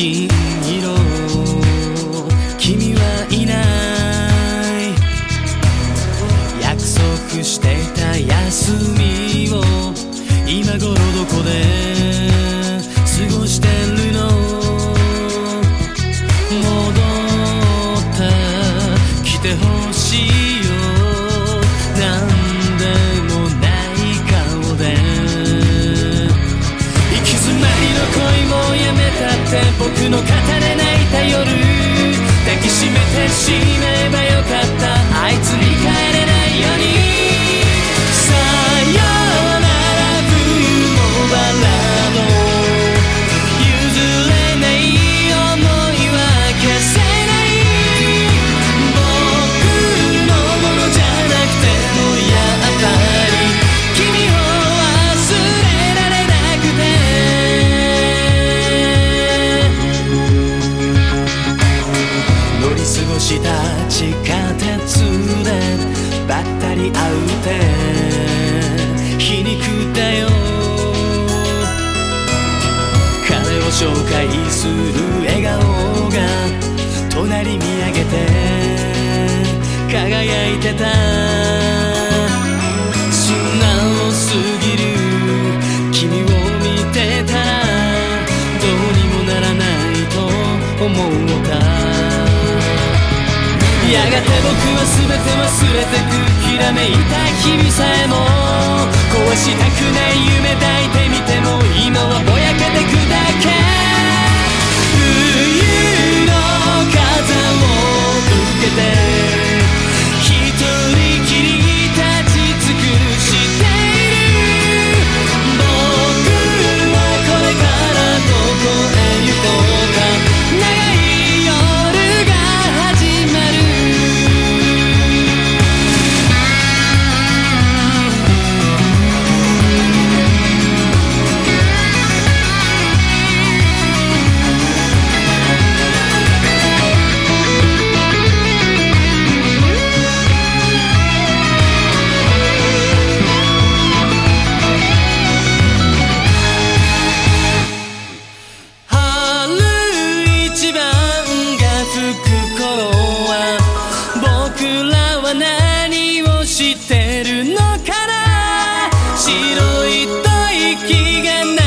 銀色君はいない。約束していた休みを。今頃どこで過ごしてるの？戻ってきてほしい。り過ごした地下鉄でばったり会うて皮肉だよ。彼を紹介する笑顔が隣見上げて輝いてた。素直すぎる君を見てた。らどうにもならないと思うやがて僕は全て忘れてく。きらめいた君さえも壊したくない夢してるのかな？白い吐息が